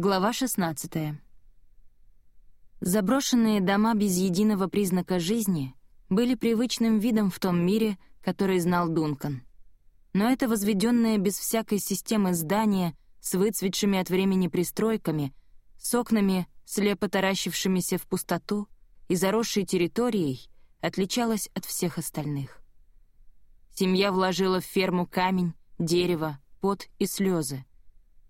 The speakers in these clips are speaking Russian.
Глава 16. Заброшенные дома без единого признака жизни были привычным видом в том мире, который знал Дункан. Но это возведенное без всякой системы здание с выцветшими от времени пристройками, с окнами, слепо таращившимися в пустоту и заросшей территорией, отличалось от всех остальных. Семья вложила в ферму камень, дерево, пот и слезы,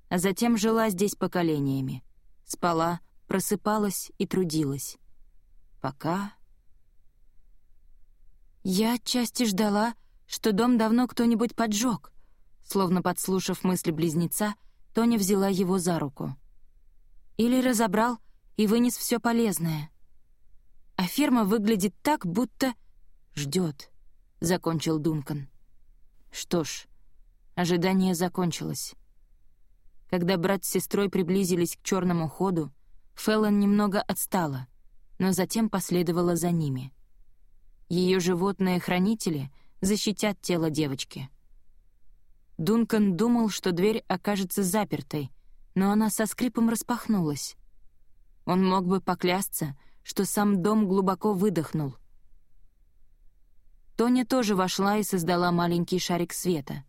а затем жила здесь поколениями. Спала, просыпалась и трудилась. Пока... Я отчасти ждала, что дом давно кто-нибудь поджег. Словно подслушав мысли близнеца, Тоня взяла его за руку. Или разобрал и вынес все полезное. А ферма выглядит так, будто... ждет, закончил Дункан. Что ж, ожидание закончилось. Когда брат с сестрой приблизились к черному ходу, Феллон немного отстала, но затем последовала за ними. Ее животные-хранители защитят тело девочки. Дункан думал, что дверь окажется запертой, но она со скрипом распахнулась. Он мог бы поклясться, что сам дом глубоко выдохнул. Тоня тоже вошла и создала маленький шарик света.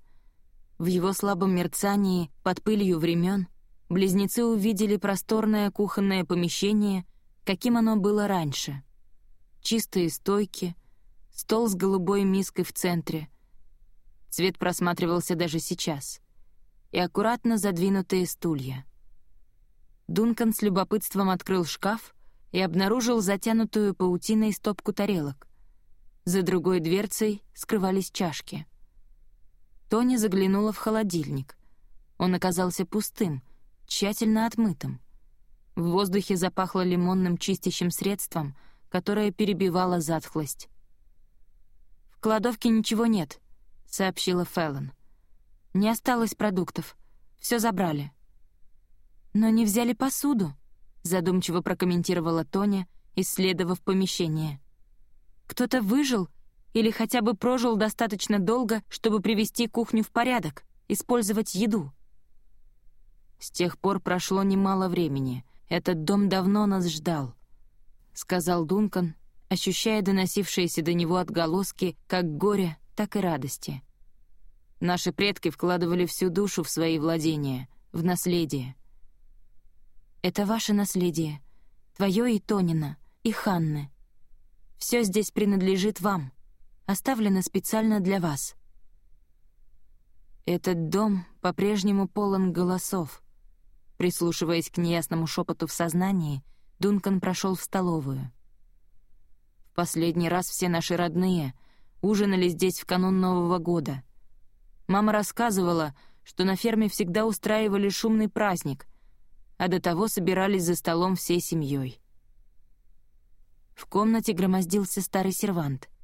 В его слабом мерцании, под пылью времен, близнецы увидели просторное кухонное помещение, каким оно было раньше. Чистые стойки, стол с голубой миской в центре. Цвет просматривался даже сейчас. И аккуратно задвинутые стулья. Дункан с любопытством открыл шкаф и обнаружил затянутую паутиной стопку тарелок. За другой дверцей скрывались чашки — Тони заглянула в холодильник. Он оказался пустым, тщательно отмытым. В воздухе запахло лимонным чистящим средством, которое перебивало затхлость. «В кладовке ничего нет», — сообщила Феллон. «Не осталось продуктов. Все забрали». «Но не взяли посуду», — задумчиво прокомментировала Тоня, исследовав помещение. «Кто-то выжил или хотя бы прожил достаточно долго, чтобы привести кухню в порядок, использовать еду. С тех пор прошло немало времени. Этот дом давно нас ждал, — сказал Дункан, ощущая доносившиеся до него отголоски как горя, так и радости. Наши предки вкладывали всю душу в свои владения, в наследие. Это ваше наследие, твое и Тонина, и Ханны. Все здесь принадлежит вам — оставлено специально для вас. Этот дом по-прежнему полон голосов. Прислушиваясь к неясному шепоту в сознании, Дункан прошел в столовую. В последний раз все наши родные ужинали здесь в канун Нового года. Мама рассказывала, что на ферме всегда устраивали шумный праздник, а до того собирались за столом всей семьей. В комнате громоздился старый сервант —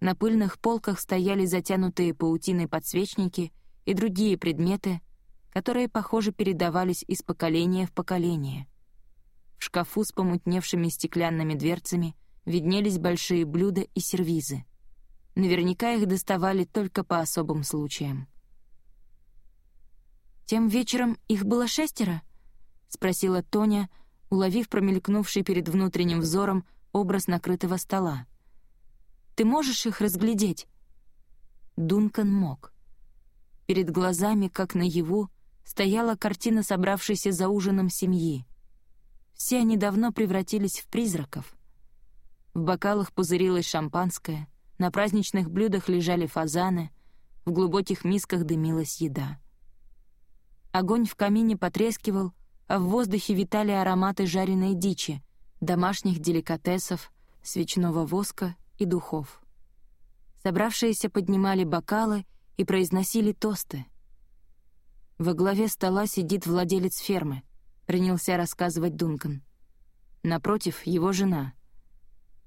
на пыльных полках стояли затянутые паутиной подсвечники и другие предметы, которые, похоже, передавались из поколения в поколение. В шкафу с помутневшими стеклянными дверцами виднелись большие блюда и сервизы. Наверняка их доставали только по особым случаям. «Тем вечером их было шестеро?» — спросила Тоня, уловив промелькнувший перед внутренним взором образ накрытого стола. Ты можешь их разглядеть?» Дункан мог. Перед глазами, как наяву, стояла картина собравшейся за ужином семьи. Все они давно превратились в призраков. В бокалах пузырилось шампанское, на праздничных блюдах лежали фазаны, в глубоких мисках дымилась еда. Огонь в камине потрескивал, а в воздухе витали ароматы жареной дичи, домашних деликатесов, свечного воска и духов. Собравшиеся поднимали бокалы и произносили тосты. Во главе стола сидит владелец фермы, принялся рассказывать Дункан. Напротив — его жена.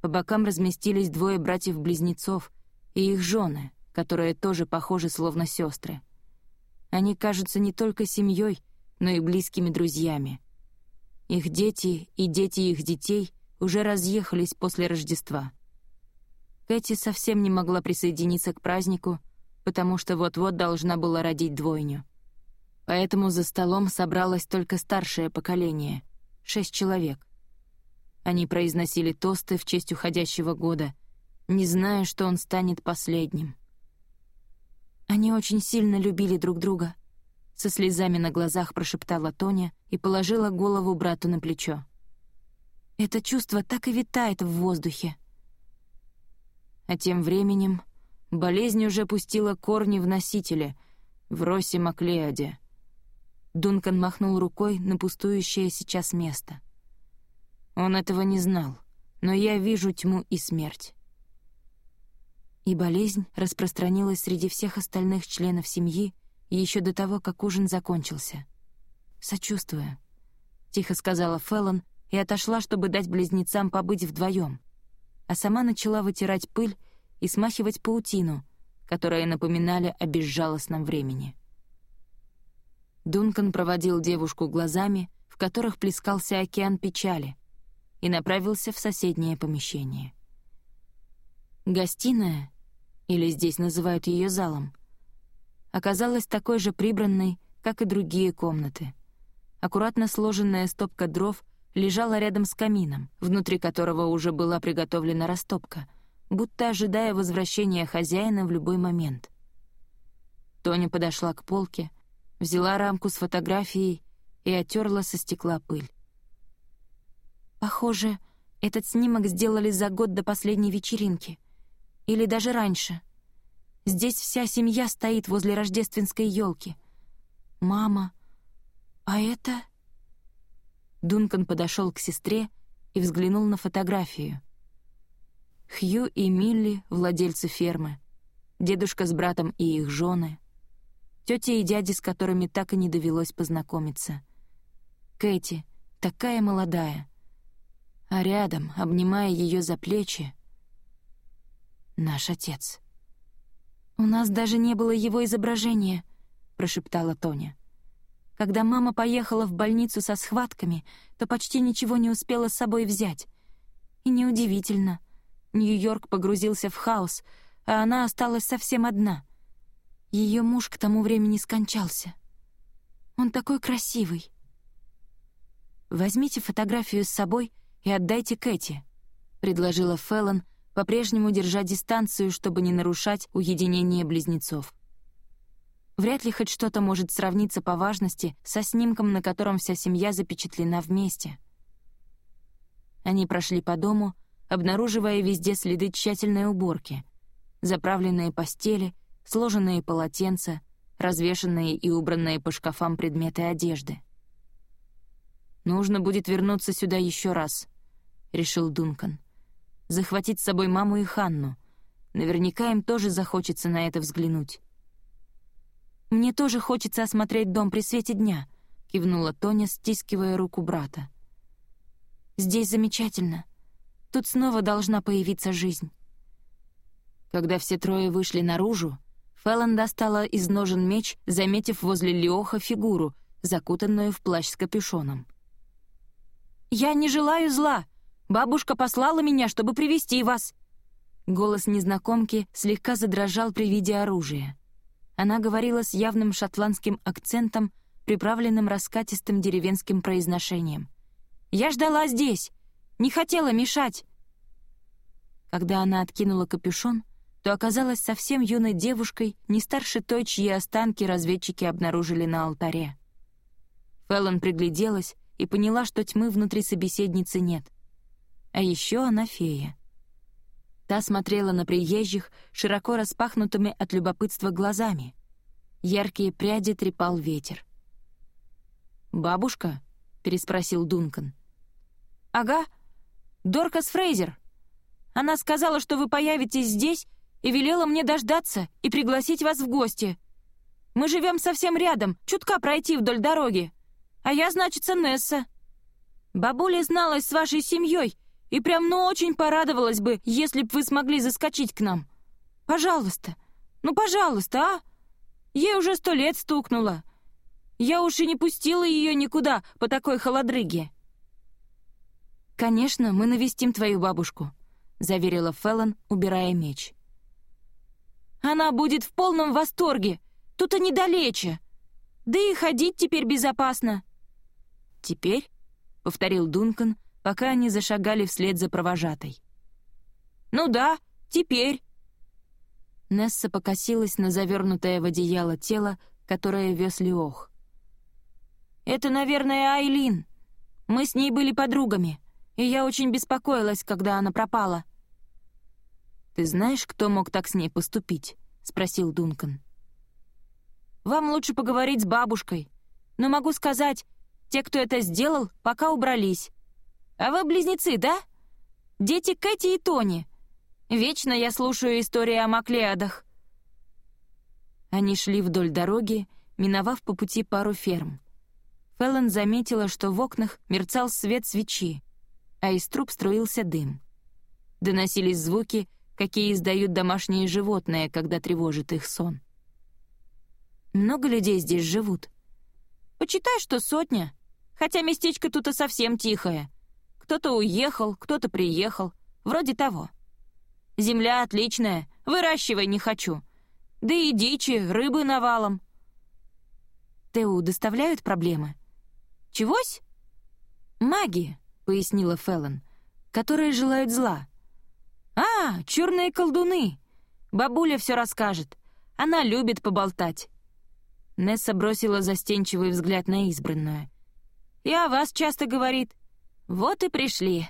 По бокам разместились двое братьев-близнецов и их жены, которые тоже похожи словно сестры. Они кажутся не только семьей, но и близкими друзьями. Их дети и дети их детей уже разъехались после Рождества. Кэти совсем не могла присоединиться к празднику, потому что вот-вот должна была родить двойню. Поэтому за столом собралось только старшее поколение — шесть человек. Они произносили тосты в честь уходящего года, не зная, что он станет последним. Они очень сильно любили друг друга. Со слезами на глазах прошептала Тоня и положила голову брату на плечо. Это чувство так и витает в воздухе. А тем временем болезнь уже пустила корни в носителе, в Росе Маклеоде. Дункан махнул рукой на пустующее сейчас место. Он этого не знал, но я вижу тьму и смерть. И болезнь распространилась среди всех остальных членов семьи еще до того, как ужин закончился. «Сочувствую», — тихо сказала Феллон и отошла, чтобы дать близнецам побыть вдвоем, а сама начала вытирать пыль и смахивать паутину, которые напоминали о безжалостном времени. Дункан проводил девушку глазами, в которых плескался океан печали, и направился в соседнее помещение. Гостиная, или здесь называют ее залом, оказалась такой же прибранной, как и другие комнаты. Аккуратно сложенная стопка дров лежала рядом с камином, внутри которого уже была приготовлена растопка, будто ожидая возвращения хозяина в любой момент. Тоня подошла к полке, взяла рамку с фотографией и оттерла со стекла пыль. Похоже, этот снимок сделали за год до последней вечеринки. Или даже раньше. Здесь вся семья стоит возле рождественской елки. Мама. А это... Дункан подошел к сестре и взглянул на фотографию. Хью и Милли — владельцы фермы. Дедушка с братом и их жены. Тетя и дяди, с которыми так и не довелось познакомиться. Кэти, такая молодая а рядом, обнимая ее за плечи, наш отец. «У нас даже не было его изображения», — прошептала Тоня. «Когда мама поехала в больницу со схватками, то почти ничего не успела с собой взять. И неудивительно. Нью-Йорк погрузился в хаос, а она осталась совсем одна. Ее муж к тому времени скончался. Он такой красивый. Возьмите фотографию с собой и отдайте Кэти», — предложила Феллон, по-прежнему держа дистанцию, чтобы не нарушать уединение близнецов. Вряд ли хоть что-то может сравниться по важности со снимком, на котором вся семья запечатлена вместе. Они прошли по дому, обнаруживая везде следы тщательной уборки. Заправленные постели, сложенные полотенца, развешанные и убранные по шкафам предметы одежды. «Нужно будет вернуться сюда еще раз», — решил Дункан. «Захватить с собой маму и Ханну. Наверняка им тоже захочется на это взглянуть». «Мне тоже хочется осмотреть дом при свете дня», — кивнула Тоня, стискивая руку брата. «Здесь замечательно. Тут снова должна появиться жизнь». Когда все трое вышли наружу, Феллон достала из ножен меч, заметив возле Леоха фигуру, закутанную в плащ с капюшоном. «Я не желаю зла. Бабушка послала меня, чтобы привести вас». Голос незнакомки слегка задрожал при виде оружия. Она говорила с явным шотландским акцентом, приправленным раскатистым деревенским произношением. «Я ждала здесь. Не хотела мешать». Когда она откинула капюшон, то оказалась совсем юной девушкой, не старше той, чьи останки разведчики обнаружили на алтаре. Феллон пригляделась и поняла, что тьмы внутри собеседницы нет. А еще она фея. Та смотрела на приезжих широко распахнутыми от любопытства глазами. Яркие пряди трепал ветер. «Бабушка?» — переспросил Дункан. «Ага, Доркас Фрейзер. Она сказала, что вы появитесь здесь и велела мне дождаться и пригласить вас в гости. Мы живем совсем рядом, чутка пройти вдоль дороги. А я, значит, Несса. Бабуля зналась с вашей семьей и прям ну очень порадовалась бы, если б вы смогли заскочить к нам. Пожалуйста, ну пожалуйста, а? Ей уже сто лет стукнуло. Я уж и не пустила ее никуда по такой холодрыге. «Конечно, мы навестим твою бабушку», — заверила Феллон, убирая меч. «Она будет в полном восторге. Тут и недалече. Да и ходить теперь безопасно». «Теперь?» — повторил Дункан, пока они зашагали вслед за провожатой. «Ну да, теперь». Несса покосилась на завернутое в одеяло тело, которое вез Леох. «Это, наверное, Айлин. Мы с ней были подругами, и я очень беспокоилась, когда она пропала». «Ты знаешь, кто мог так с ней поступить?» — спросил Дункан. «Вам лучше поговорить с бабушкой. Но могу сказать, те, кто это сделал, пока убрались. А вы близнецы, да? Дети Кэти и Тони. Вечно я слушаю истории о Маклеадах». Они шли вдоль дороги, миновав по пути пару ферм. Феллон заметила, что в окнах мерцал свет свечи, а из труб струился дым. Доносились звуки, какие издают домашние животные, когда тревожит их сон. Много людей здесь живут. Почитай, что сотня. Хотя местечко тут и совсем тихое. Кто-то уехал, кто-то приехал. Вроде того. Земля отличная, выращивай не хочу. Да и дичи, рыбы навалом. Теу доставляют проблемы? Чегось? Маги, пояснила Феллон, которые желают зла. «А, черные колдуны! Бабуля все расскажет. Она любит поболтать». Несса бросила застенчивый взгляд на избранную. «И о вас часто говорит. Вот и пришли.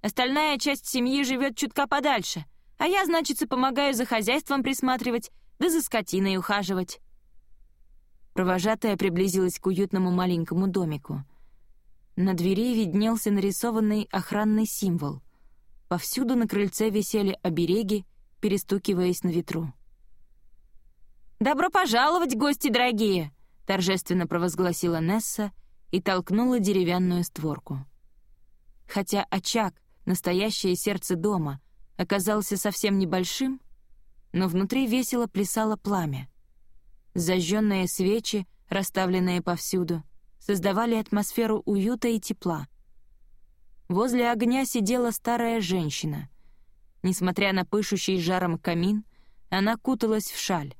Остальная часть семьи живет чутка подальше, а я, значит, помогаю за хозяйством присматривать, да за скотиной ухаживать». Провожатая приблизилась к уютному маленькому домику. На двери виднелся нарисованный охранный символ — Повсюду на крыльце висели обереги, перестукиваясь на ветру. «Добро пожаловать, гости дорогие!» — торжественно провозгласила Несса и толкнула деревянную створку. Хотя очаг, настоящее сердце дома, оказался совсем небольшим, но внутри весело плясало пламя. Зажженные свечи, расставленные повсюду, создавали атмосферу уюта и тепла. Возле огня сидела старая женщина. Несмотря на пышущий жаром камин, она куталась в шаль,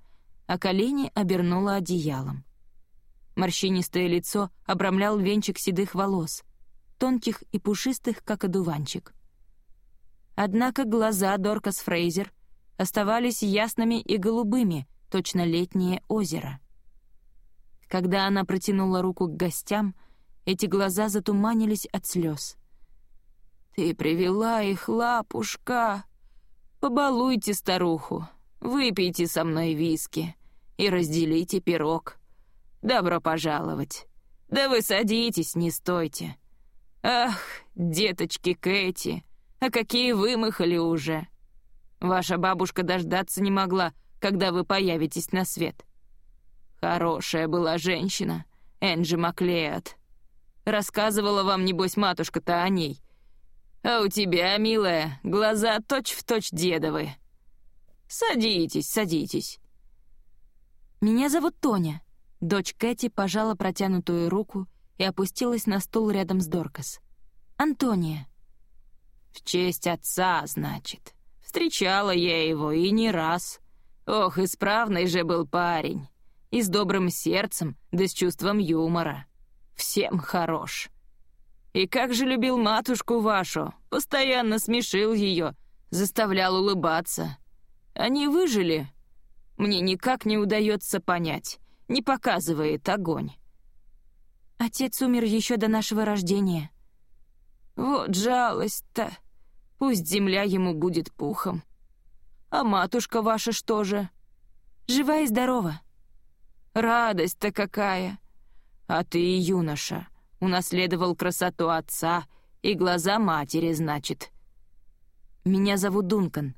а колени обернула одеялом. Морщинистое лицо обрамлял венчик седых волос, тонких и пушистых, как одуванчик. Однако глаза Доркас Фрейзер оставались ясными и голубыми, точно летнее озеро. Когда она протянула руку к гостям, эти глаза затуманились от слез. «Ты привела их, лапушка. Побалуйте старуху, выпейте со мной виски и разделите пирог. Добро пожаловать. Да вы садитесь, не стойте. Ах, деточки Кэти, а какие вымахали уже. Ваша бабушка дождаться не могла, когда вы появитесь на свет. Хорошая была женщина, Энджи Маклеод. Рассказывала вам, небось, матушка-то о ней — а у тебя, милая, глаза точь-в-точь точь дедовы. Садитесь, садитесь. Меня зовут Тоня. Дочь Кэти пожала протянутую руку и опустилась на стул рядом с Доркас. Антония. В честь отца, значит. Встречала я его и не раз. Ох, исправный же был парень. И с добрым сердцем, да с чувством юмора. Всем хорош. И как же любил матушку вашу, постоянно смешил ее, заставлял улыбаться. Они выжили? Мне никак не удается понять, не показывает огонь. Отец умер еще до нашего рождения. Вот жалость-то. Пусть земля ему будет пухом. А матушка ваша что же? Жива и здорова. Радость-то какая. А ты, юноша, Унаследовал красоту отца и глаза матери, значит. Меня зовут Дункан.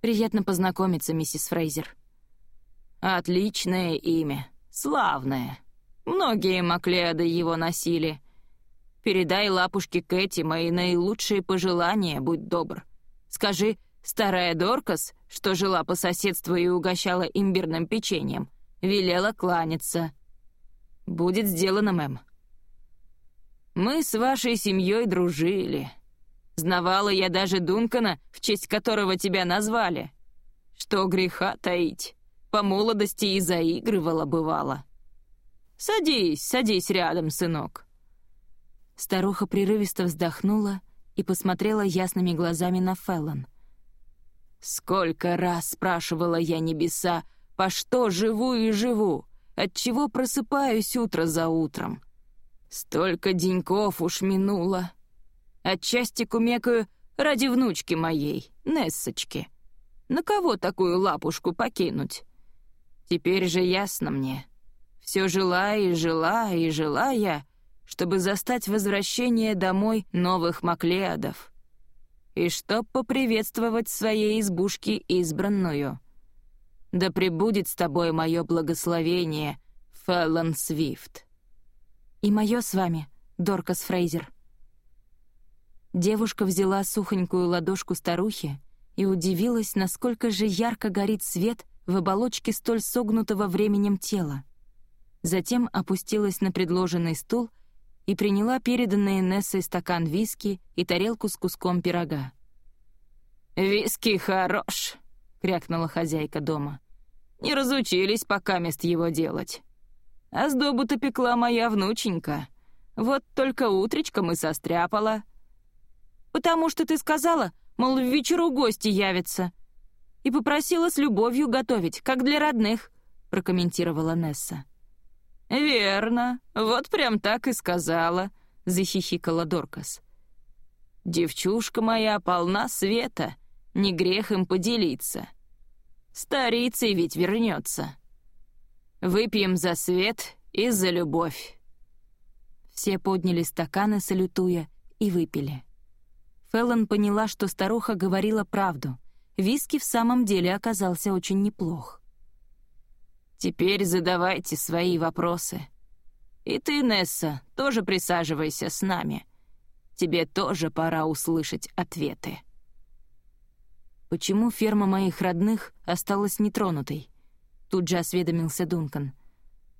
Приятно познакомиться, миссис Фрейзер. Отличное имя. Славное. Многие Маклеады его носили. Передай лапушке Кэти мои наилучшие пожелания, будь добр. Скажи, старая Доркас, что жила по соседству и угощала имбирным печеньем, велела кланяться. Будет сделано, мэм. Мы с вашей семьей дружили. Знавала я даже Дункана, в честь которого тебя назвали. Что греха таить, по молодости и заигрывала бывало. Садись, садись рядом, сынок». Старуха прерывисто вздохнула и посмотрела ясными глазами на Феллон. «Сколько раз спрашивала я небеса, по что живу и живу, отчего просыпаюсь утро за утром. Столько деньков уж минуло. Отчасти кумекаю ради внучки моей, Нессочки. На кого такую лапушку покинуть? Теперь же ясно мне. Все жила и жила и жила я, чтобы застать возвращение домой новых Маклеадов. И чтоб поприветствовать своей избушке избранную. Да пребудет с тобой мое благословение, Феллон Свифт. И мое с вами, Доркас Фрейзер. Девушка взяла сухонькую ладошку старухи и удивилась, насколько же ярко горит свет в оболочке столь согнутого временем тела. Затем опустилась на предложенный стул и приняла переданный Нессой стакан виски и тарелку с куском пирога. «Виски хорош», — крякнула хозяйка дома. «Не разучились пока мест его делать. А сдобу-то пекла моя внученька. Вот только утречком и состряпала». «Потому что ты сказала, мол, в вечеру гости явятся. И попросила с любовью готовить, как для родных», — прокомментировала Несса. «Верно, вот прям так и сказала», — захихикала Доркас. «Девчушка моя полна света, не грех им поделиться. Старицей ведь вернется. Выпьем за свет и за любовь». Все подняли стаканы, салютуя, и выпили. Феллон поняла, что старуха говорила правду. Виски в самом деле оказался очень неплох. Теперь задавайте свои вопросы. И ты, Несса, тоже присаживайся с нами. Тебе тоже пора услышать ответы. Почему ферма моих родных осталась нетронутой? Тут же осведомился Дункан.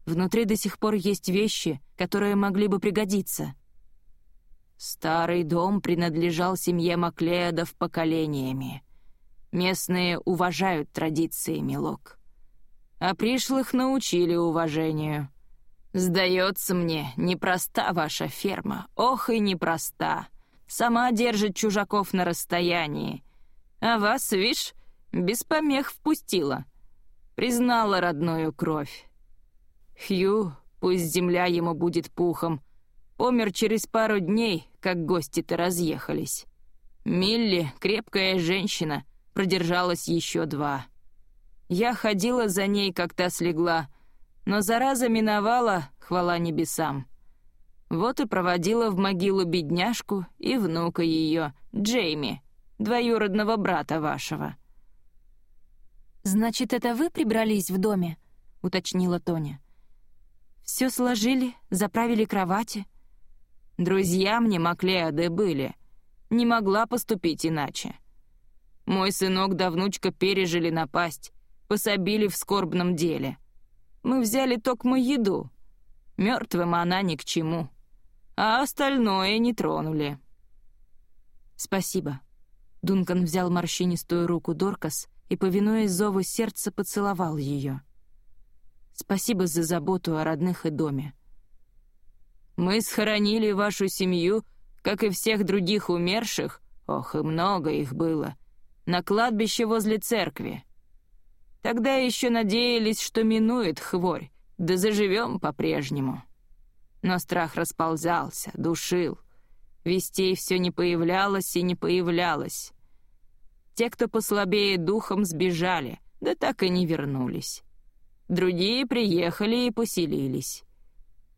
Внутри до сих пор есть вещи, которые могли бы пригодиться. Старый дом принадлежал семье Маклеодов поколениями. Местные уважают традиции, милок а пришлых научили уважению. Сдается мне, непроста ваша ферма, ох и непроста. Сама держит чужаков на расстоянии. А вас, вишь, без помех впустила. Признала родную кровь. Хью, пусть земля ему будет пухом, помер через пару дней, как гости-то разъехались. Милли, крепкая женщина, продержалась еще два. Я ходила за ней, как та слегла, но зараза миновала, хвала небесам. Вот и проводила в могилу бедняжку и внука ее, Джейми, двоюродного брата вашего». «Значит, это вы прибрались в доме?» — уточнила Тоня. «Все сложили, заправили кровати?» «Друзья мне Маклеады были. Не могла поступить иначе. Мой сынок да внучка пережили напасть, пособили в скорбном деле. Мы взяли токмо еду. Мертвым она ни к чему. А остальное не тронули». «Спасибо». Дункан взял морщинистую руку Доркас и, повинуясь зову сердца, поцеловал ее. «Спасибо за заботу о родных и доме». «Мы схоронили вашу семью, как и всех других умерших, ох, и много их было, на кладбище возле церкви. Тогда еще надеялись, что минует хворь, да заживем по-прежнему. Но страх расползался, душил. Вестей все не появлялось и не появлялось. Те, кто послабее духом, сбежали, да так и не вернулись. Другие приехали и поселились.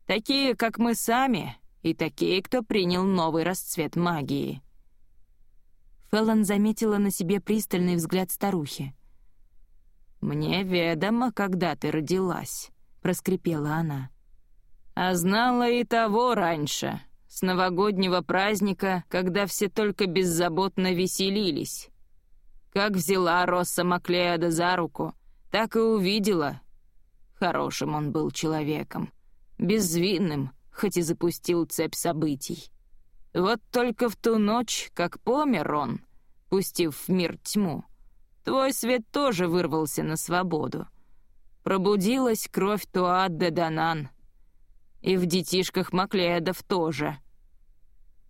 Такие, как мы сами, и такие, кто принял новый расцвет магии. Феллон заметила на себе пристальный взгляд старухи. «Мне ведомо, когда ты родилась», — проскрипела она. «А знала и того раньше, с новогоднего праздника, когда все только беззаботно веселились. Как взяла Росса Маклеода за руку, так и увидела. Хорошим он был человеком, безвинным, хоть и запустил цепь событий. Вот только в ту ночь, как помер он, пустив в мир тьму, Твой свет тоже вырвался на свободу. Пробудилась кровь Туат де Данан. И в детишках Маклеядов тоже.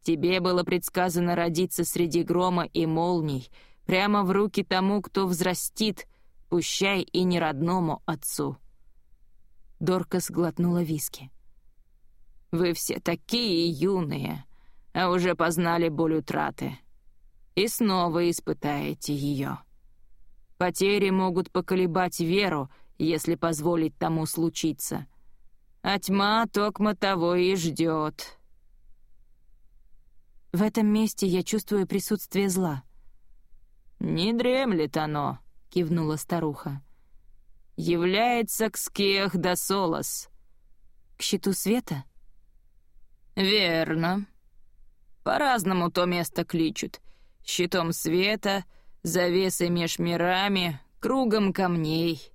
Тебе было предсказано родиться среди грома и молний, прямо в руки тому, кто взрастит, пущай и не родному отцу». Дорка сглотнула виски. «Вы все такие юные, а уже познали боль утраты. И снова испытаете ее. Потери могут поколебать веру, если позволить тому случиться. А тьма токмо того и ждет. В этом месте я чувствую присутствие зла. «Не дремлет оно», — кивнула старуха. «Является к скех да солос». «К щиту света?» «Верно. По-разному то место кличут. Щитом света, завесой меж мирами, кругом камней.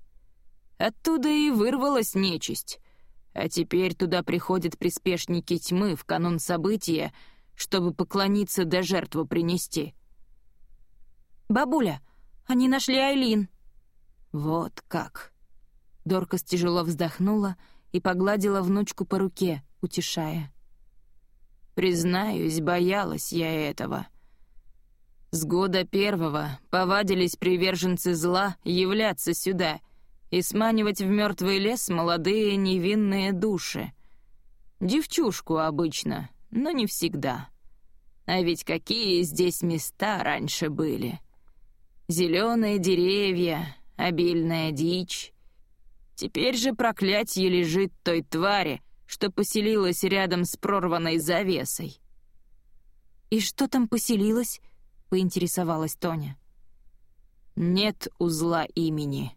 Оттуда и вырвалась нечисть. А теперь туда приходят приспешники тьмы в канун события, чтобы поклониться да жертву принести. «Бабуля, они нашли Айлин!» «Вот как!» Доркас тяжело вздохнула и погладила внучку по руке, утешая. «Признаюсь, боялась я этого. С года первого повадились приверженцы зла являться сюда — и сманивать в мертвый лес молодые невинные души. Девчушку обычно, но не всегда. А ведь какие здесь места раньше были. Зеленые деревья, обильная дичь. Теперь же проклятье лежит той твари, что поселилась рядом с прорванной завесой. «И что там поселилось?» — поинтересовалась Тоня. «Нет узла имени»,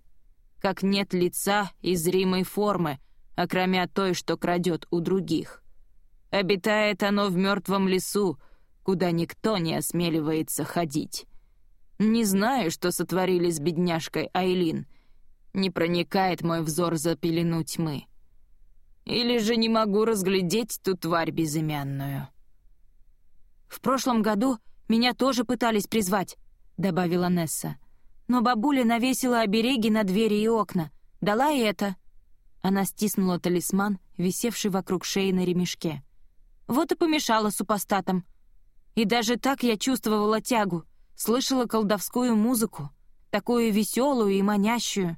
как нет лица и зримой формы, окромя той, что крадет у других. Обитает оно в мертвом лесу, куда никто не осмеливается ходить. Не знаю, что сотворили с бедняжкой Айлин. Не проникает мой взор за пелену тьмы. Или же не могу разглядеть ту тварь безымянную. «В прошлом году меня тоже пытались призвать», — добавила Несса. Но бабуля навесила обереги на двери и окна. Дала и это. Она стиснула талисман, висевший вокруг шеи на ремешке. Вот и помешала супостатам. И даже так я чувствовала тягу, слышала колдовскую музыку, такую веселую и манящую.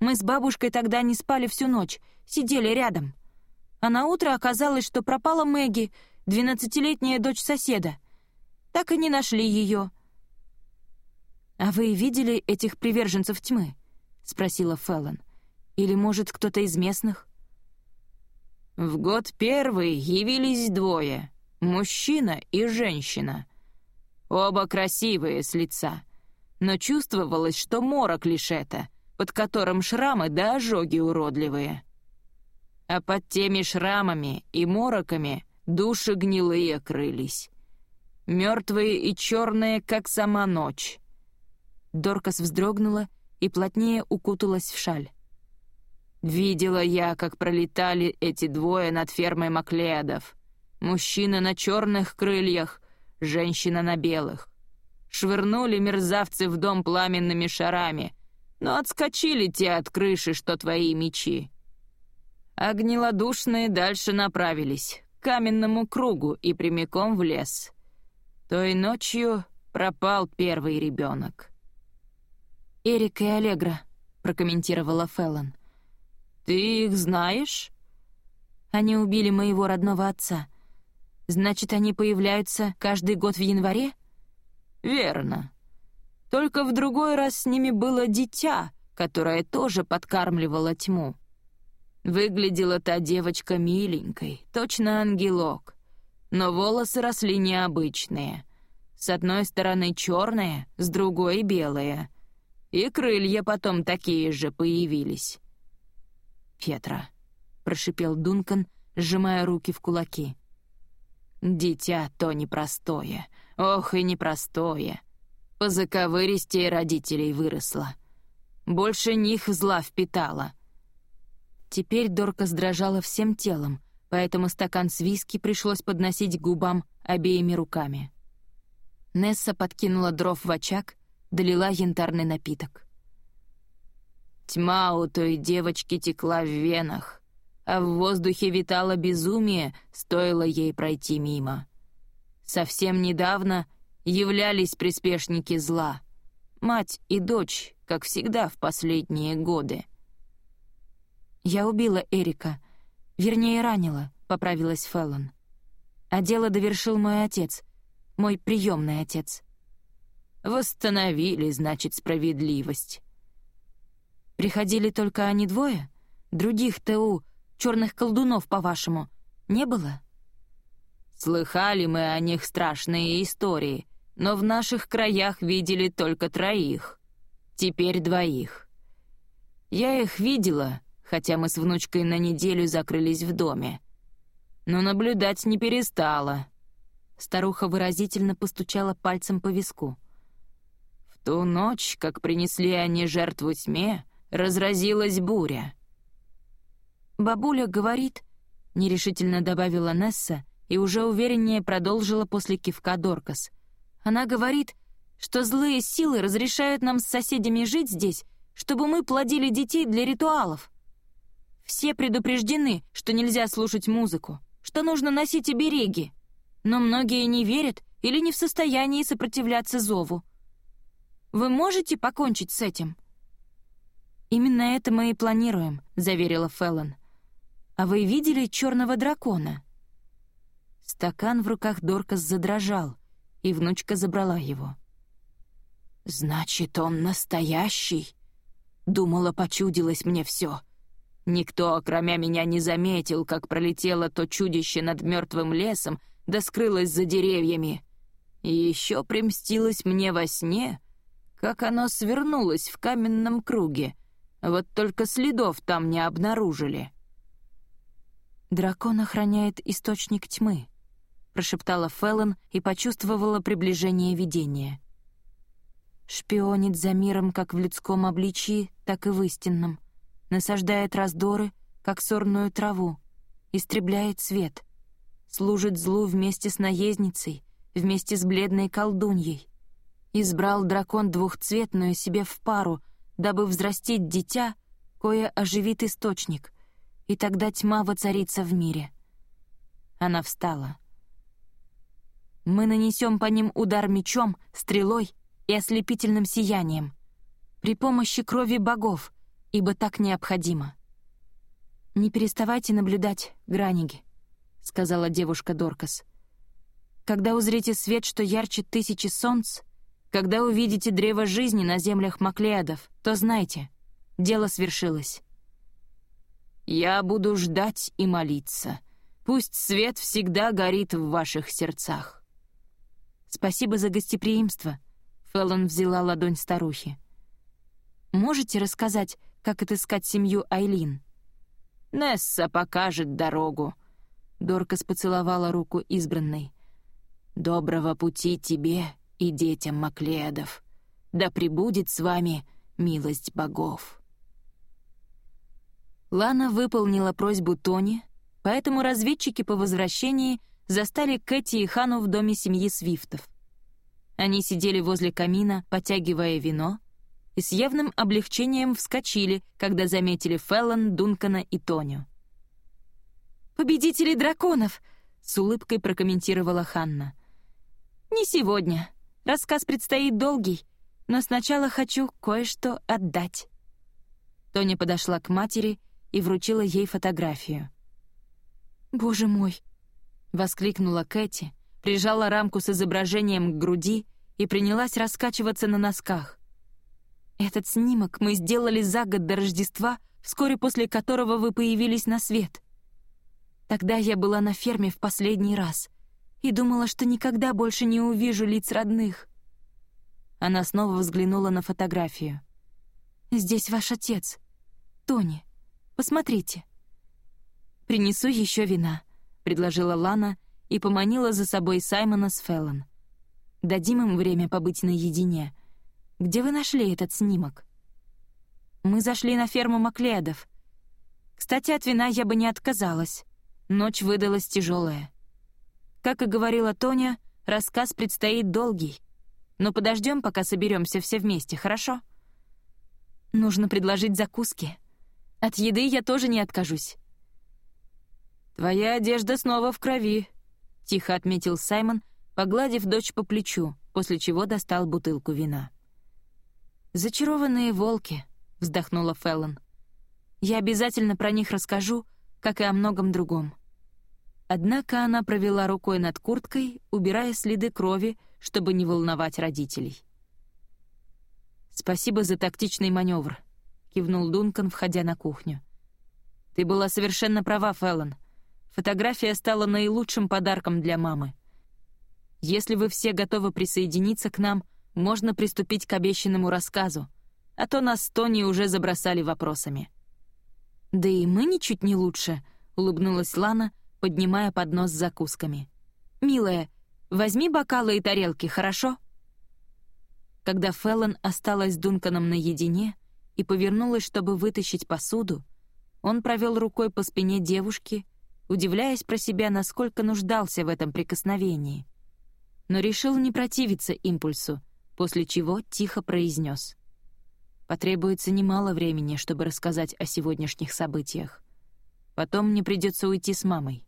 Мы с бабушкой тогда не спали всю ночь, сидели рядом. А на утро оказалось, что пропала Мэгги, двенадцатилетняя дочь соседа. Так и не нашли ее. «А вы видели этих приверженцев тьмы?» — спросила Феллон. «Или, может, кто-то из местных?» «В год первый явились двое — мужчина и женщина. Оба красивые с лица, но чувствовалось, что морок лишь это, под которым шрамы да ожоги уродливые. А под теми шрамами и мороками души гнилые крылись. Мертвые и черные, как сама ночь». Доркас вздрогнула и плотнее укуталась в шаль. «Видела я, как пролетали эти двое над фермой Маклеадов. Мужчина на черных крыльях, женщина на белых. Швырнули мерзавцы в дом пламенными шарами, но отскочили те от крыши, что твои мечи. Гнилодушные дальше направились, к каменному кругу и прямиком в лес. Той ночью пропал первый ребенок. «Эрик и Аллегра», — прокомментировала Феллон. «Ты их знаешь?» «Они убили моего родного отца. Значит, они появляются каждый год в январе?» «Верно. Только в другой раз с ними было дитя, которое тоже подкармливало тьму. Выглядела та девочка миленькой, точно ангелок. Но волосы росли необычные. С одной стороны черные, с другой — белые — и крылья потом такие же появились. «Петра», — прошипел Дункан, сжимая руки в кулаки. «Дитя то непростое, ох и непростое. По заковыристее родителей выросла. Больше них зла впитала». Теперь Дорка сдрожала всем телом, поэтому стакан с виски пришлось подносить губам обеими руками. Несса подкинула дров в очаг долила янтарный напиток. Тьма у той девочки текла в венах, а в воздухе витало безумие, стоило ей пройти мимо. Совсем недавно являлись приспешники зла. Мать и дочь, как всегда в последние годы. «Я убила Эрика. Вернее, ранила», — поправилась Феллон. «А дело довершил мой отец, мой приемный отец». «Восстановили, значит, справедливость». «Приходили только они двое? Других ТУ, черных колдунов, по-вашему, не было?» Слыхали мы о них страшные истории, но в наших краях видели только троих. Теперь двоих. Я их видела, хотя мы с внучкой на неделю закрылись в доме. Но наблюдать не перестала. Старуха выразительно постучала пальцем по виску. В ту ночь, как принесли они жертву тьме, разразилась буря. «Бабуля говорит», — нерешительно добавила Несса, и уже увереннее продолжила после кивка Доркас. «Она говорит, что злые силы разрешают нам с соседями жить здесь, чтобы мы плодили детей для ритуалов. Все предупреждены, что нельзя слушать музыку, что нужно носить обереги, но многие не верят или не в состоянии сопротивляться зову. Вы можете покончить с этим?» «Именно это мы и планируем», — заверила Феллон. «А вы видели черного дракона?» Стакан в руках Доркас задрожал, и внучка забрала его. «Значит, он настоящий?» Думала, почудилось мне все. Никто, кроме меня, не заметил, как пролетело то чудище над мертвым лесом, да скрылось за деревьями. И еще примстилось мне во сне, как оно свернулось в каменном круге, вот только следов там не обнаружили. «Дракон охраняет источник тьмы», прошептала Феллон и почувствовала приближение видения. Шпионит за миром как в людском обличии, так и в истинном. Насаждает раздоры, как сорную траву. Истребляет свет. Служит злу вместе с наездницей, вместе с бледной колдуньей. Избрал дракон двухцветную себе в пару, дабы взрастить дитя, кое оживит источник, и тогда тьма воцарится в мире. Она встала. Мы нанесем по ним удар мечом, стрелой и ослепительным сиянием. При помощи крови богов, ибо так необходимо. «Не переставайте наблюдать, Граниги», — сказала девушка Доркас. «Когда узрите свет, что ярче тысячи солнц, когда увидите древо жизни на землях Маклеадов, то знайте, дело свершилось». «Я буду ждать и молиться. Пусть свет всегда горит в ваших сердцах». «Спасибо за гостеприимство», — Феллон взяла ладонь старухи. «Можете рассказать, как отыскать семью Айлин?» «Несса покажет дорогу», — Доркас поцеловала руку избранной. «Доброго пути тебе и детям Макледов. Да пребудет с вами милость богов». Лана выполнила просьбу Тони, поэтому разведчики по возвращении застали Кэти и Хану в доме семьи Свифтов. Они сидели возле камина, потягивая вино, и с явным облегчением вскочили, когда заметили Феллон, Дункана и Тоню. «Победители драконов!» — с улыбкой прокомментировала Ханна. «Не сегодня. Рассказ предстоит долгий, но сначала хочу кое-что отдать». Тоня подошла к матери и вручила ей фотографию. «Боже мой, — воскликнула Кэти, прижала рамку с изображением к груди и принялась раскачиваться на носках. «Этот снимок мы сделали за год до Рождества, вскоре после которого вы появились на свет. Тогда я была на ферме в последний раз и думала, что никогда больше не увижу лиц родных». Она снова взглянула на фотографию. «Здесь ваш отец. Тони, посмотрите. Принесу еще вина» предложила Лана и поманила за собой Саймона с Феллон. «Дадим им время побыть наедине. Где вы нашли этот снимок?» «Мы зашли на ферму Маклеадов. Кстати, от вина я бы не отказалась. Ночь выдалась тяжелая. Как и говорила Тоня, рассказ предстоит долгий. Но подождем, пока соберемся все вместе, хорошо?» «Нужно предложить закуски. От еды я тоже не откажусь». «Твоя одежда снова в крови», — тихо отметил Саймон, погладив дочь по плечу, после чего достал бутылку вина. «Зачарованные волки», — вздохнула Феллон. «Я обязательно про них расскажу, как и о многом другом». Однако она провела рукой над курткой, убирая следы крови, чтобы не волновать родителей. «Спасибо за тактичный маневр», — кивнул Дункан, входя на кухню. «Ты была совершенно права, Феллон. Фотография стала наилучшим подарком для мамы. Если вы все готовы присоединиться к нам, можно приступить к обещанному рассказу, а то нас с Тони уже забросали вопросами». «Да и мы ничуть не лучше», — улыбнулась Лана, поднимая поднос с закусками. «Милая, возьми бокалы и тарелки, хорошо?» Когда Феллон осталась с Дунканом наедине и повернулась, чтобы вытащить посуду, он провел рукой по спине девушки, удивляясь про себя, насколько нуждался в этом прикосновении. Но решил не противиться импульсу, после чего тихо произнес. «Потребуется немало времени, чтобы рассказать о сегодняшних событиях. Потом мне придется уйти с мамой.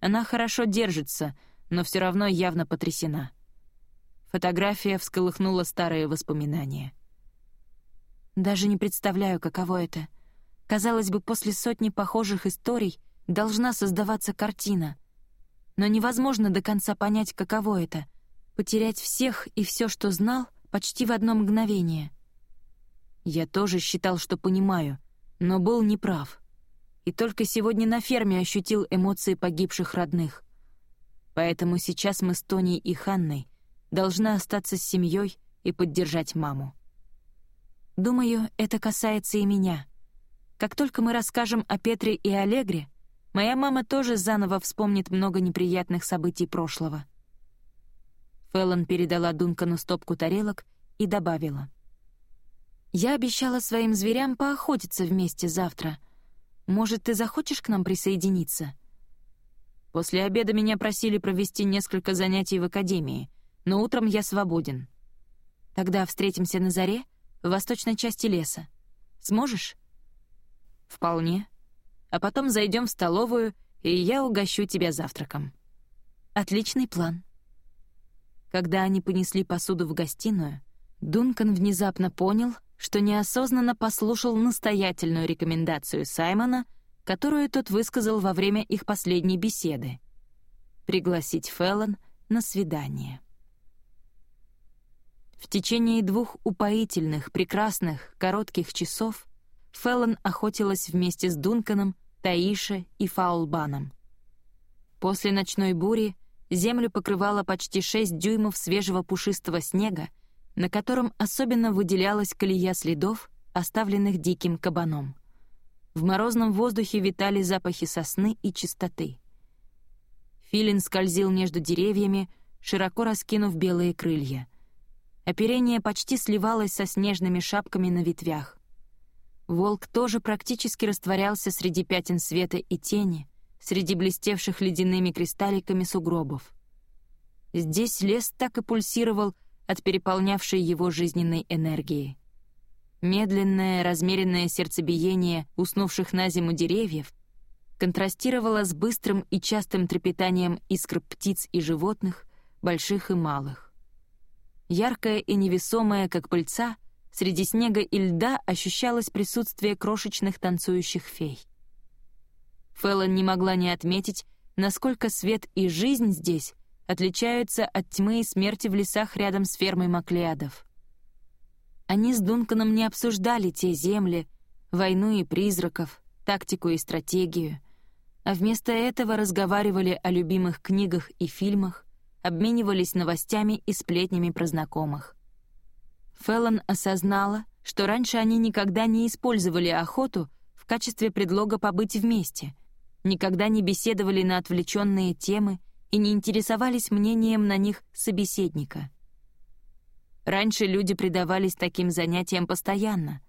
Она хорошо держится, но все равно явно потрясена. Фотография всколыхнула старые воспоминания. Даже не представляю, каково это. Казалось бы, после сотни похожих историй должна создаваться картина. Но невозможно до конца понять, каково это — потерять всех и все, что знал, почти в одно мгновение. Я тоже считал, что понимаю, но был неправ и только сегодня на ферме ощутил эмоции погибших родных. Поэтому сейчас мы с Тони и Ханной должны остаться с семьей и поддержать маму. Думаю, это касается и меня. Как только мы расскажем о Петре и Аллегре, моя мама тоже заново вспомнит много неприятных событий прошлого. Феллон передала Дункану стопку тарелок и добавила. «Я обещала своим зверям поохотиться вместе завтра, может, ты захочешь к нам присоединиться?» После обеда меня просили провести несколько занятий в академии, но утром я свободен. Тогда встретимся на заре в восточной части леса. Сможешь? Вполне. А потом зайдем в столовую, и я угощу тебя завтраком. Отличный план. Когда они понесли посуду в гостиную, Дункан внезапно понял, что неосознанно послушал настоятельную рекомендацию Саймона, которую тот высказал во время их последней беседы — пригласить Феллон на свидание. В течение двух упоительных, прекрасных, коротких часов Феллон охотилась вместе с Дунканом, Таише и Фаулбаном. После ночной бури землю покрывало почти 6 дюймов свежего пушистого снега, на котором особенно выделялась колея следов, оставленных диким кабаном. В морозном воздухе витали запахи сосны и чистоты. Филин скользил между деревьями, широко раскинув белые крылья. Оперение почти сливалось со снежными шапками на ветвях. Волк тоже практически растворялся среди пятен света и тени, среди блестевших ледяными кристалликами сугробов. Здесь лес так и пульсировал от переполнявшей его жизненной энергии. Медленное, размеренное сердцебиение уснувших на зиму деревьев контрастировало с быстрым и частым трепетанием искр птиц и животных, больших и малых. Яркое и невесомое, как пыльца, среди снега и льда ощущалось присутствие крошечных танцующих фей. Фэллон не могла не отметить, насколько свет и жизнь здесь отличаются от тьмы и смерти в лесах рядом с фермой Маклеадов. Они с Дунканом не обсуждали те земли, войну и призраков, тактику и стратегию, а вместо этого разговаривали о любимых книгах и фильмах, обменивались новостями и сплетнями про знакомых. Феллон осознала, что раньше они никогда не использовали охоту в качестве предлога побыть вместе, никогда не беседовали на отвлеченные темы и не интересовались мнением на них собеседника. Раньше люди предавались таким занятиям постоянно,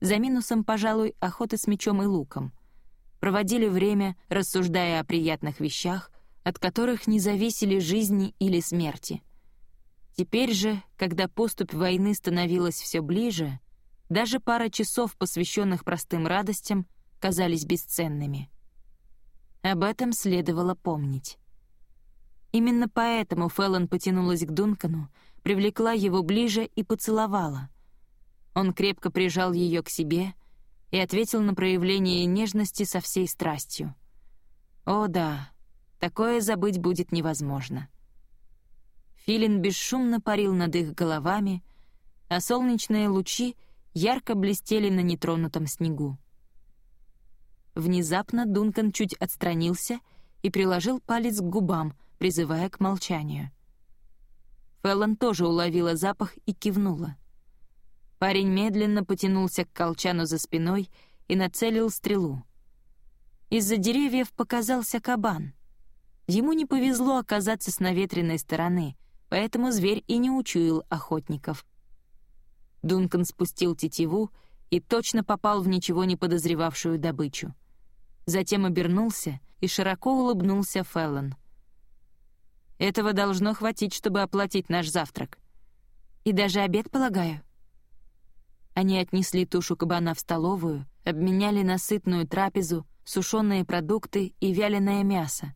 за минусом, пожалуй, охоты с мечом и луком. Проводили время, рассуждая о приятных вещах, от которых не зависели жизни или смерти. Теперь же, когда поступь войны становилась все ближе, даже пара часов, посвященных простым радостям, казались бесценными. Об этом следовало помнить. Именно поэтому Феллон потянулась к Дункану, привлекла его ближе и поцеловала. Он крепко прижал ее к себе и ответил на проявление нежности со всей страстью. О да, такое забыть будет невозможно. Филин бесшумно парил над их головами, а солнечные лучи ярко блестели на нетронутом снегу. Внезапно Дункан чуть отстранился и приложил палец к губам, призывая к молчанию. Феллон тоже уловила запах и кивнула. Парень медленно потянулся к колчану за спиной и нацелил стрелу. Из-за деревьев показался кабан. Ему не повезло оказаться с наветренной стороны, поэтому зверь и не учуял охотников. Дункан спустил тетиву и точно попал в ничего не подозревавшую добычу. Затем обернулся и широко улыбнулся Феллон. «Этого должно хватить, чтобы оплатить наш завтрак. И даже обед, полагаю?» Они отнесли тушу кабана в столовую, обменяли на сытную трапезу, сушеные продукты и вяленое мясо,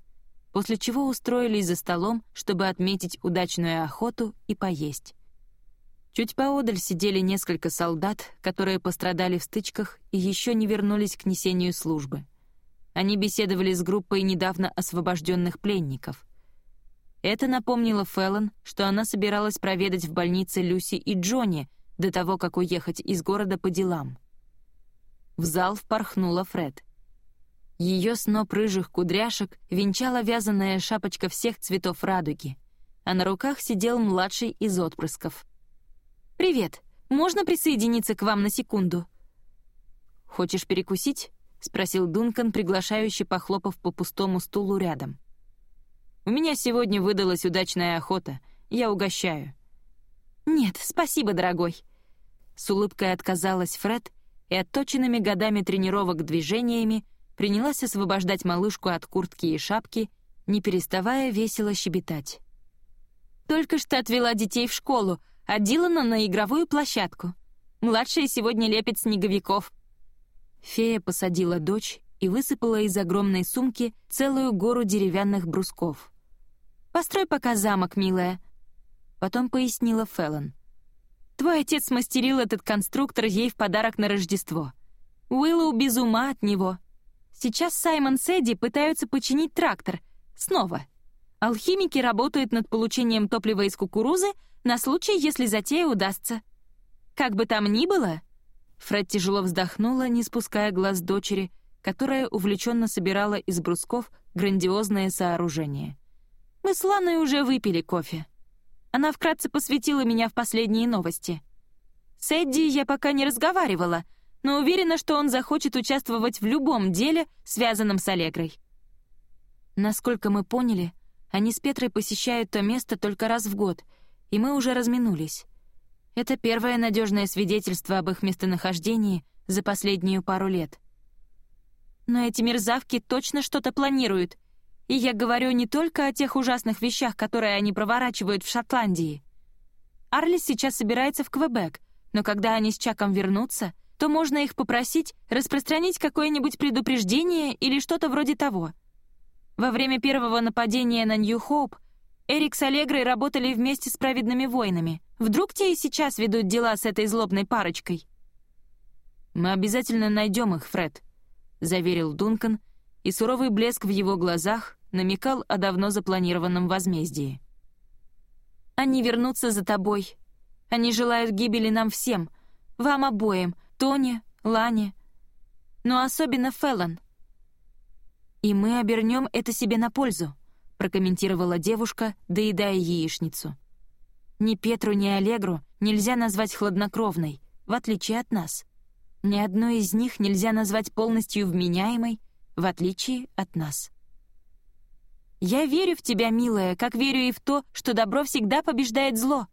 после чего устроились за столом, чтобы отметить удачную охоту и поесть. Чуть поодаль сидели несколько солдат, которые пострадали в стычках и еще не вернулись к несению службы. Они беседовали с группой недавно освобожденных пленников. Это напомнило Феллон, что она собиралась проведать в больнице Люси и Джонни до того, как уехать из города по делам. В зал впорхнула Фред. Ее сноп рыжих кудряшек венчала вязаная шапочка всех цветов радуги, а на руках сидел младший из отпрысков — «Привет. Можно присоединиться к вам на секунду?» «Хочешь перекусить?» — спросил Дункан, приглашающий, похлопав по пустому стулу рядом. «У меня сегодня выдалась удачная охота. Я угощаю». «Нет, спасибо, дорогой». С улыбкой отказалась Фред и отточенными годами тренировок движениями принялась освобождать малышку от куртки и шапки, не переставая весело щебетать. «Только что отвела детей в школу, а Дилана на игровую площадку. Младшая сегодня лепит снеговиков». Фея посадила дочь и высыпала из огромной сумки целую гору деревянных брусков. «Построй пока замок, милая», — потом пояснила Феллон. «Твой отец смастерил этот конструктор ей в подарок на Рождество. Уиллоу без ума от него. Сейчас Саймон с Эдди пытаются починить трактор. Снова. Алхимики работают над получением топлива из кукурузы, на случай, если затея удастся. Как бы там ни было...» Фред тяжело вздохнула, не спуская глаз дочери, которая увлеченно собирала из брусков грандиозное сооружение. «Мы с Ланой уже выпили кофе. Она вкратце посвятила меня в последние новости. С Эдди я пока не разговаривала, но уверена, что он захочет участвовать в любом деле, связанном с Аллегрой. Насколько мы поняли, они с Петрой посещают то место только раз в год — и мы уже разминулись. Это первое надежное свидетельство об их местонахождении за последнюю пару лет. Но эти мерзавки точно что-то планируют, и я говорю не только о тех ужасных вещах, которые они проворачивают в Шотландии. Арлис сейчас собирается в Квебек, но когда они с Чаком вернутся, то можно их попросить распространить какое-нибудь предупреждение или что-то вроде того. Во время первого нападения на Нью-Хоуп Эрик с Аллегрой работали вместе с праведными воинами. Вдруг те и сейчас ведут дела с этой злобной парочкой? «Мы обязательно найдем их, Фред», — заверил Дункан, и суровый блеск в его глазах намекал о давно запланированном возмездии. «Они вернутся за тобой. Они желают гибели нам всем, вам обоим, Тони, Лане, но особенно Феллон. И мы обернем это себе на пользу», — прокомментировала девушка, доедая яичницу. «Ни Петру, ни Аллегру нельзя назвать хладнокровной, в отличие от нас. Ни одной из них нельзя назвать полностью вменяемой, в отличие от нас». «Я верю в тебя, милая, как верю и в то, что добро всегда побеждает зло.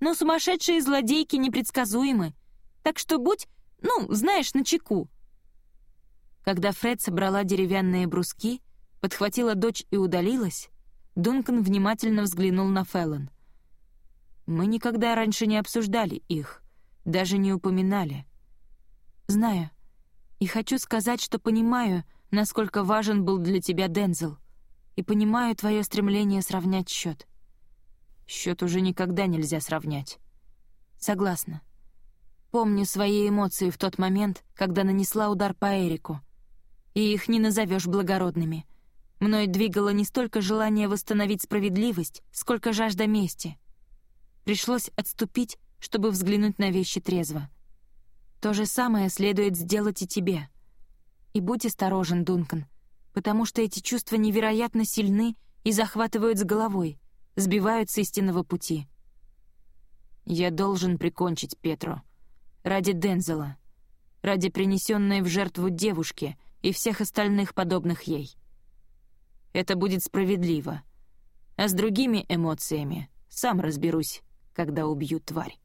Но сумасшедшие злодейки непредсказуемы, так что будь, ну, знаешь, начеку». Когда Фред собрала деревянные бруски, подхватила дочь и удалилась, Дункан внимательно взглянул на Феллон. «Мы никогда раньше не обсуждали их, даже не упоминали. Знаю. И хочу сказать, что понимаю, насколько важен был для тебя Дензел, и понимаю твое стремление сравнять счет. Счет уже никогда нельзя сравнять. Согласна. Помню свои эмоции в тот момент, когда нанесла удар по Эрику. И их не назовешь благородными. Мной двигало не столько желание восстановить справедливость, сколько жажда мести. Пришлось отступить, чтобы взглянуть на вещи трезво. То же самое следует сделать и тебе. И будь осторожен, Дункан, потому что эти чувства невероятно сильны и захватывают с головой, сбивают с истинного пути. Я должен прикончить Петру. Ради Дензела. Ради принесенной в жертву девушки и всех остальных подобных ей. Это будет справедливо. А с другими эмоциями сам разберусь, когда убью тварь.